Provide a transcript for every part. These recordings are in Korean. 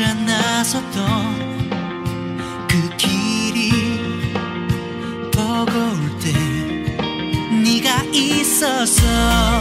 혼자 나섰던 그 길이 버거울 때 네가 있어서.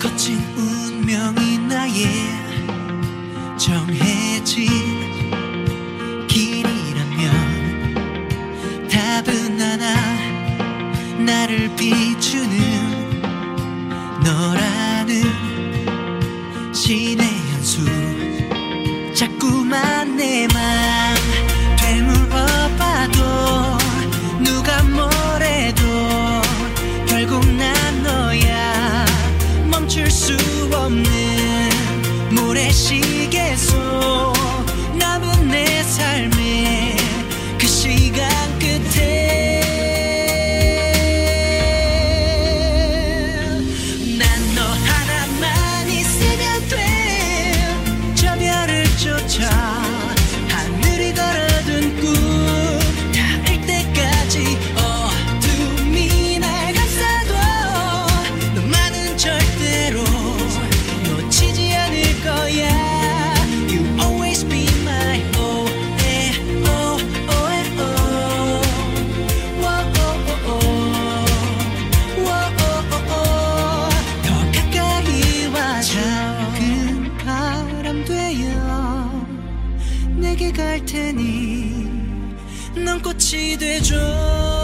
거친 운명이 나의 정해진 없는 모래시계 속. 내게 갈 테니 넌 꽃이 돼줘